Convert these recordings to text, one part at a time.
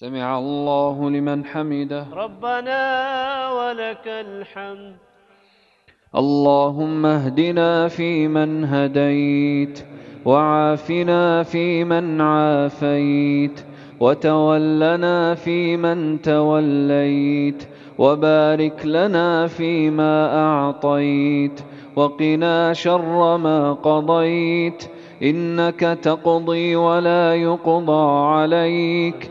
سمع الله لمن حمده. ربنا ولك الحمد. اللهم اهدنا فيمن هديت وعافنا فيمن عافيت وتولنا فيمن توليت وبارك لنا فيما أعطيت وقنا شر ما قضيت إنك تقضي ولا يقضى عليك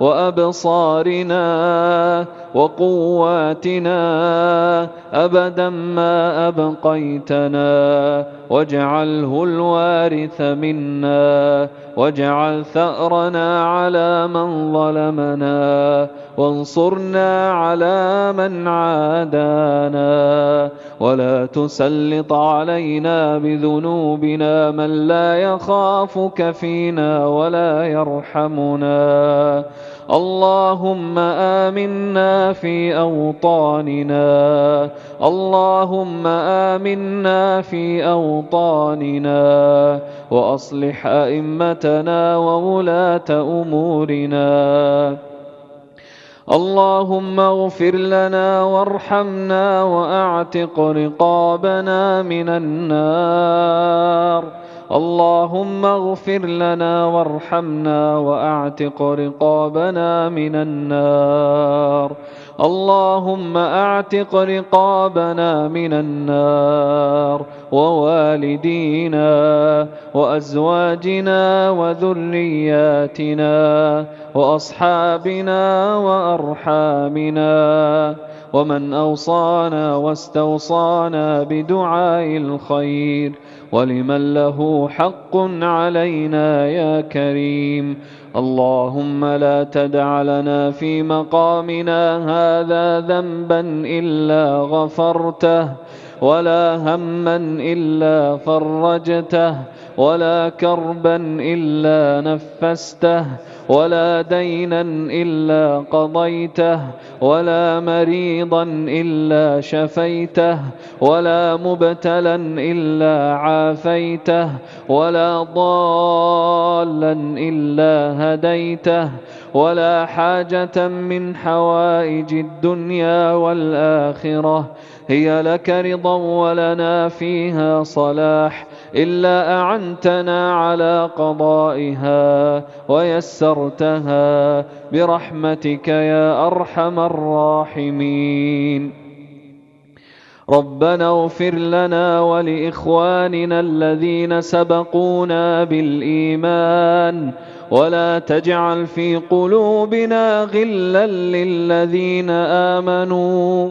وأبصارنا وقواتنا أبدا ما أبقيتنا واجعله الوارث منا واجعل ثأرنا على من ظلمنا وانصرنا على من عادانا ولا تسلط علينا بذنوبنا من لا يخافك فينا ولا يرحمنا اللهم آمنا في أوطاننا. اللهم آمنا في أوطاننا. وأصلح أئمتنا وولاة أمورنا. اللهم اغفر لنا وارحمنا وأعتق رقابنا من النار. اللهم اغفر لنا وارحمنا وأعتق رقابنا من النار. اللهم أعتق رقابنا من النار ووالدينا وأزواجنا وذرياتنا وأصحابنا وأرحامنا ومن أوصانا واستوصانا بدعاء الخير. ولمن له حق علينا يا كريم اللهم لا تدع لنا في مقامنا هذا ذنبا الا غفرته ولا هما الا فرجته ولا كربا إلا نفسته ولا دينا إلا قضيته ولا مريضا إلا شفيته ولا مبتلا إلا عافيته ولا ضالا إلا هديته ولا حاجة من حوائج الدنيا والآخرة. هي لك رضا ولنا فيها صلاح. إلا أعنتنا على قضائها ويسرتها برحمتك يا أرحم الراحمين. ربنا اغفر لنا ولإخواننا الذين سبقونا بالإيمان ولا تجعل في قلوبنا غلا للذين آمنوا.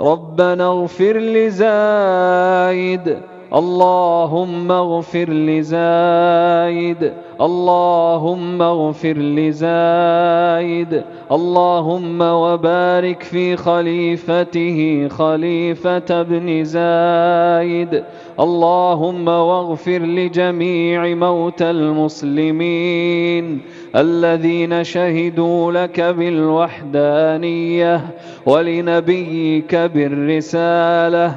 ربنا اغفر لزايد اللهم اغفر لزايد اللهم اغفر لزايد اللهم وبارك في خليفته خليفة ابن زايد اللهم واغفر لجميع موتى المسلمين الذين شهدوا لك بالوحدانية ولنبيك بالرسالة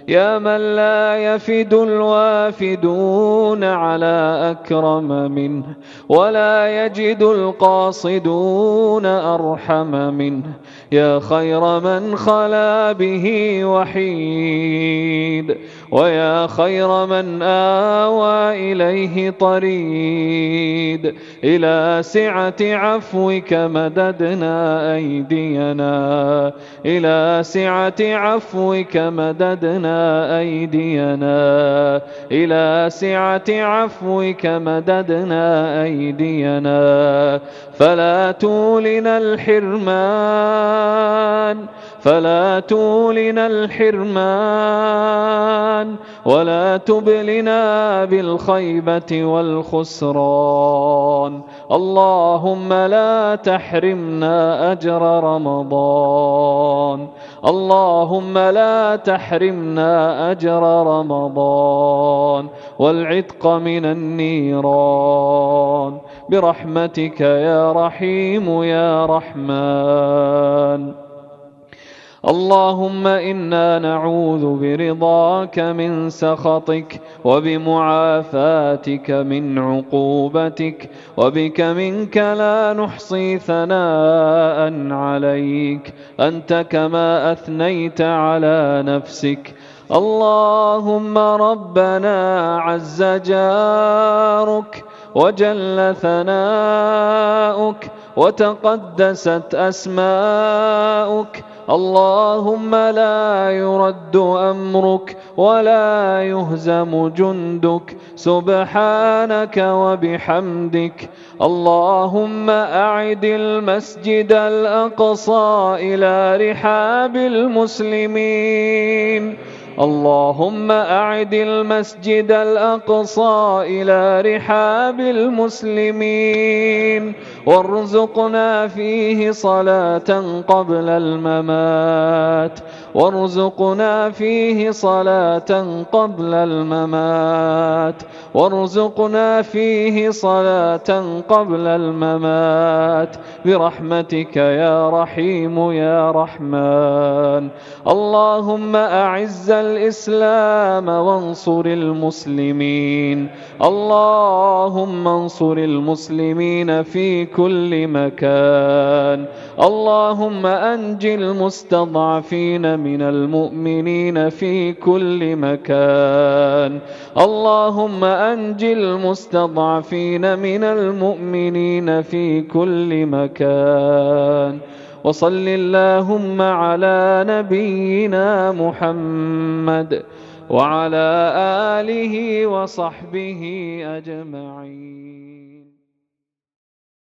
يا من لا يفد الوافدون على أكرم منه ولا يجد القاصدون أرحم منه. يا خير من خلا به وحيد ويا خير من آوى إليه طريد. إلى سعة عفوك مددنا أيدينا إلى سعة عفوك مددنا أيدينا إلى سعة عفوك مددنا أيدينا. فلا تولنا الحرمان. فلا تولنا الحرمان ولا تبلنا بالخيبة والخسران. اللهم لا تحرمنا أجر رمضان. اللهم لا تحرمنا أجر رمضان. والعتق من النيران. برحمتك يا رحيم يا رحمن. اللهم إنا نعوذ برضاك من سخطك وبمعافاتك من عقوبتك وبك منك لا نحصي ثناء عليك. أنت كما أثنيت على نفسك. اللهم ربنا عز جارك وجل ثناؤك وتقدست أسماؤك اللهم لا يرد أمرك ولا يهزم جندك. سبحانك وبحمدك. اللهم أعد المسجد الأقصى إلى رحاب المسلمين. اللهم أعد المسجد الأقصى إلى رحاب المسلمين. وارزقنا فيه صلاة قبل الممات. وارزقنا فيه صلاة قبل الممات. وارزقنا فيه صلاة قبل الممات. برحمتك يا رحيم يا رحمن. اللهم أعز الإسلام وانصر المسلمين. اللهم انصر المسلمين في كل مكان. اللهم أنج المستضعفين من المؤمنين في كل مكان. اللهم أنج المستضعفين من المؤمنين في كل مكان. وصل اللهم على نبينا محمد وعلى آله وصحبه أجمعين.